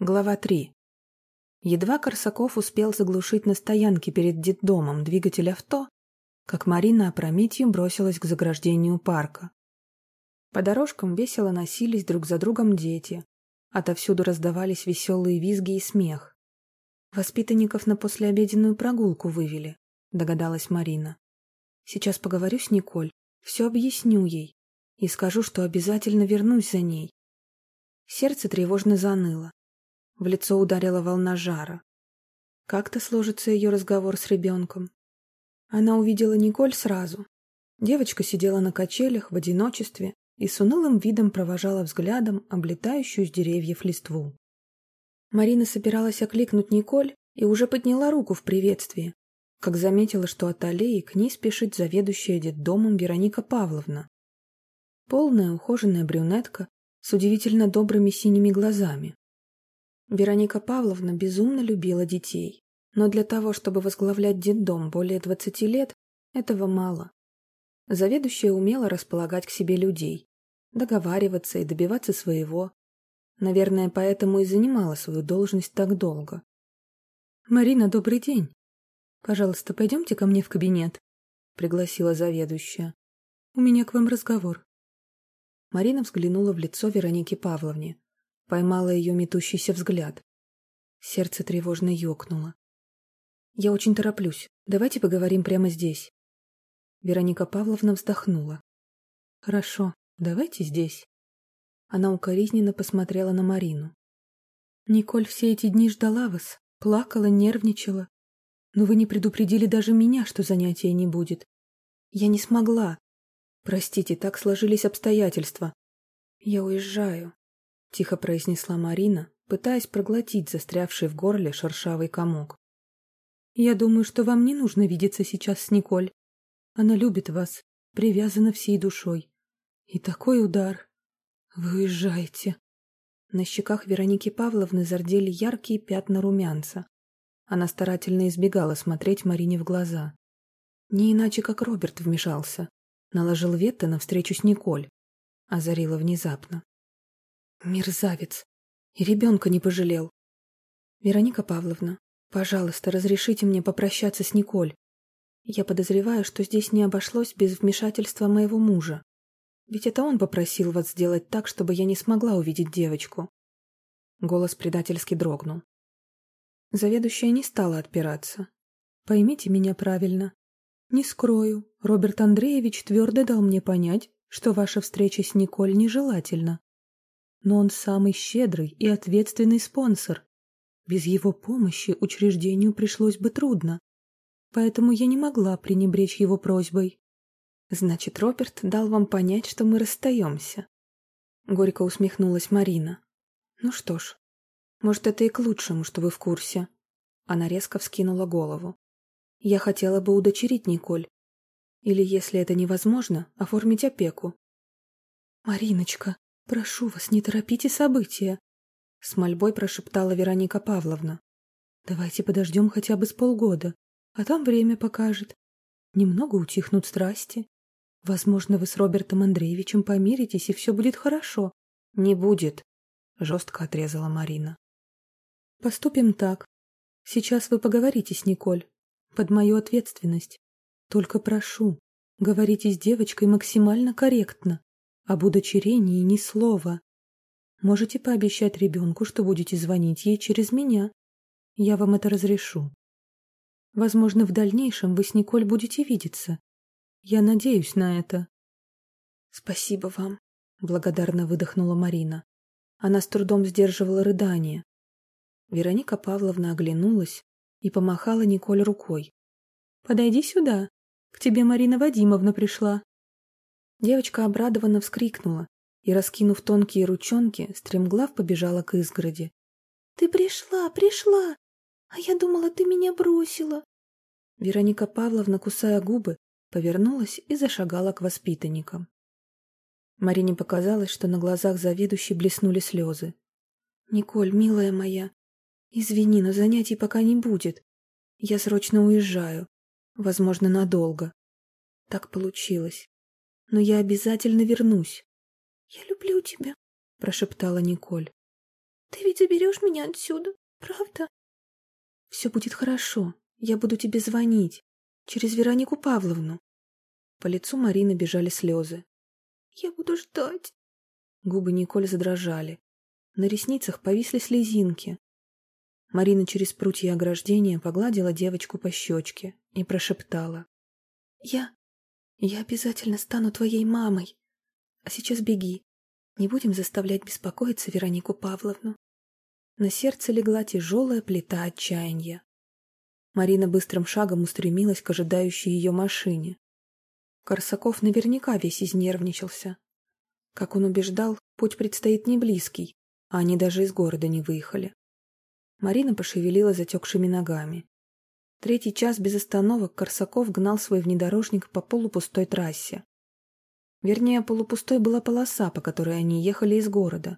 Глава 3. Едва Корсаков успел заглушить на стоянке перед детдомом двигатель авто, как Марина опрометью бросилась к заграждению парка. По дорожкам весело носились друг за другом дети. Отовсюду раздавались веселые визги и смех. «Воспитанников на послеобеденную прогулку вывели», — догадалась Марина. «Сейчас поговорю с Николь, все объясню ей и скажу, что обязательно вернусь за ней». Сердце тревожно заныло. В лицо ударила волна жара. Как-то сложится ее разговор с ребенком. Она увидела Николь сразу. Девочка сидела на качелях в одиночестве и с унылым видом провожала взглядом облетающую с деревьев листву. Марина собиралась окликнуть Николь и уже подняла руку в приветствии, как заметила, что от аллеи к ней спешит заведующая детдомом Вероника Павловна. Полная ухоженная брюнетка с удивительно добрыми синими глазами. Вероника Павловна безумно любила детей, но для того, чтобы возглавлять детдом более 20 лет, этого мало. Заведующая умела располагать к себе людей, договариваться и добиваться своего. Наверное, поэтому и занимала свою должность так долго. «Марина, добрый день. Пожалуйста, пойдемте ко мне в кабинет», — пригласила заведующая. «У меня к вам разговор». Марина взглянула в лицо Веронике Павловне. Поймала ее метущийся взгляд. Сердце тревожно ёкнуло. «Я очень тороплюсь. Давайте поговорим прямо здесь». Вероника Павловна вздохнула. «Хорошо, давайте здесь». Она укоризненно посмотрела на Марину. «Николь все эти дни ждала вас, плакала, нервничала. Но вы не предупредили даже меня, что занятия не будет. Я не смогла. Простите, так сложились обстоятельства. Я уезжаю. — тихо произнесла Марина, пытаясь проглотить застрявший в горле шершавый комок. «Я думаю, что вам не нужно видеться сейчас с Николь. Она любит вас, привязана всей душой. И такой удар. Вы уезжаете». На щеках Вероники Павловны зардели яркие пятна румянца. Она старательно избегала смотреть Марине в глаза. Не иначе, как Роберт вмешался. Наложил вето на встречу с Николь. Озарила внезапно. Мерзавец. И ребенка не пожалел. Вероника Павловна, пожалуйста, разрешите мне попрощаться с Николь. Я подозреваю, что здесь не обошлось без вмешательства моего мужа. Ведь это он попросил вас сделать так, чтобы я не смогла увидеть девочку. Голос предательски дрогнул. Заведующая не стала отпираться. Поймите меня правильно. Не скрою, Роберт Андреевич твердо дал мне понять, что ваша встреча с Николь нежелательна но он самый щедрый и ответственный спонсор. Без его помощи учреждению пришлось бы трудно, поэтому я не могла пренебречь его просьбой. Значит, Роберт дал вам понять, что мы расстаемся. Горько усмехнулась Марина. Ну что ж, может, это и к лучшему, что вы в курсе. Она резко вскинула голову. Я хотела бы удочерить Николь. Или, если это невозможно, оформить опеку. Мариночка, «Прошу вас, не торопите события», — с мольбой прошептала Вероника Павловна. «Давайте подождем хотя бы с полгода, а там время покажет. Немного утихнут страсти. Возможно, вы с Робертом Андреевичем помиритесь, и все будет хорошо». «Не будет», — жестко отрезала Марина. «Поступим так. Сейчас вы поговорите с Николь. Под мою ответственность. Только прошу, говорите с девочкой максимально корректно. Об удочерении ни слова. Можете пообещать ребенку, что будете звонить ей через меня. Я вам это разрешу. Возможно, в дальнейшем вы с Николь будете видеться. Я надеюсь на это. Спасибо вам, благодарно выдохнула Марина. Она с трудом сдерживала рыдание. Вероника Павловна оглянулась и помахала Николь рукой. «Подойди сюда. К тебе Марина Вадимовна пришла». Девочка обрадованно вскрикнула и, раскинув тонкие ручонки, стремглав побежала к изгороди. «Ты пришла, пришла! А я думала, ты меня бросила!» Вероника Павловна, кусая губы, повернулась и зашагала к воспитанникам. Марине показалось, что на глазах заведующей блеснули слезы. «Николь, милая моя, извини, но занятий пока не будет. Я срочно уезжаю. Возможно, надолго. Так получилось но я обязательно вернусь. — Я люблю тебя, — прошептала Николь. — Ты ведь заберешь меня отсюда, правда? Все будет хорошо. Я буду тебе звонить. Через Веронику Павловну. По лицу Марины бежали слезы. Я буду ждать. Губы Николь задрожали. На ресницах повисли слезинки. Марина через прутья ограждения погладила девочку по щечке и прошептала. «Я... я обязательно стану твоей мамой. А сейчас беги. Не будем заставлять беспокоиться Веронику Павловну». На сердце легла тяжелая плита отчаяния. Марина быстрым шагом устремилась к ожидающей ее машине. Корсаков наверняка весь изнервничался. Как он убеждал, путь предстоит не близкий, а они даже из города не выехали. Марина пошевелила затекшими ногами. Третий час без остановок Корсаков гнал свой внедорожник по полупустой трассе. Вернее, полупустой была полоса, по которой они ехали из города.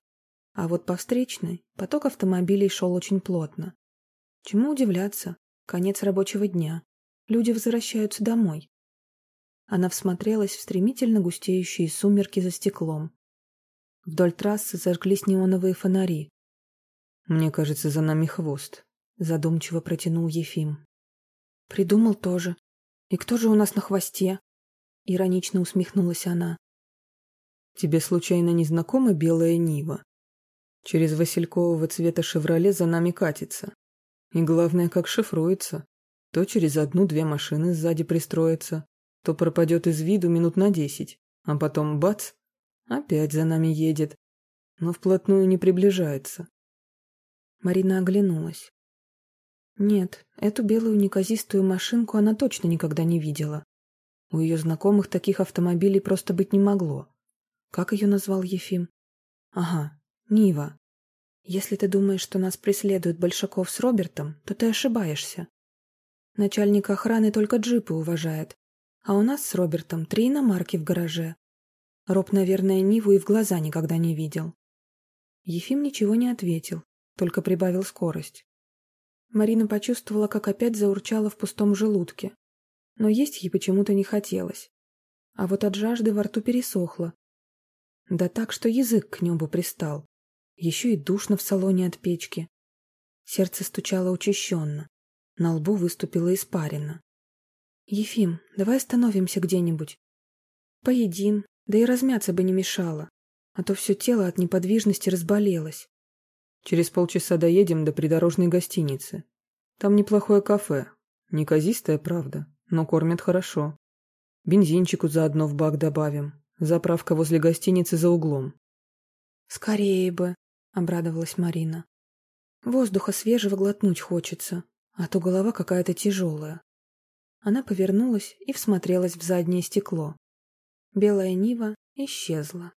А вот по встречной поток автомобилей шел очень плотно. Чему удивляться? Конец рабочего дня. Люди возвращаются домой. Она всмотрелась в стремительно густеющие сумерки за стеклом. Вдоль трассы зажглись неоновые фонари. «Мне кажется, за нами хвост», — задумчиво протянул Ефим. «Придумал тоже. И кто же у нас на хвосте?» — иронично усмехнулась она. «Тебе случайно не знакома белая Нива? Через василькового цвета «Шевроле» за нами катится. И главное, как шифруется. То через одну-две машины сзади пристроится, то пропадет из виду минут на десять, а потом бац, опять за нами едет, но вплотную не приближается. Марина оглянулась. Нет, эту белую неказистую машинку она точно никогда не видела. У ее знакомых таких автомобилей просто быть не могло. Как ее назвал Ефим? Ага, Нива. Если ты думаешь, что нас преследует Большаков с Робертом, то ты ошибаешься. Начальник охраны только джипы уважает, а у нас с Робертом три иномарки в гараже. Роб, наверное, Ниву и в глаза никогда не видел. Ефим ничего не ответил, только прибавил скорость. Марина почувствовала, как опять заурчала в пустом желудке. Но есть ей почему-то не хотелось. А вот от жажды во рту пересохло. Да так, что язык к небу пристал. Еще и душно в салоне от печки. Сердце стучало учащенно. На лбу выступила испарина. «Ефим, давай остановимся где-нибудь. Поедим, да и размяться бы не мешало, а то все тело от неподвижности разболелось. Через полчаса доедем до придорожной гостиницы. Там неплохое кафе. Неказистое, правда, но кормят хорошо. Бензинчику заодно в бак добавим. Заправка возле гостиницы за углом. «Скорее бы», — обрадовалась Марина. «Воздуха свежего глотнуть хочется, а то голова какая-то тяжелая». Она повернулась и всмотрелась в заднее стекло. Белая Нива исчезла.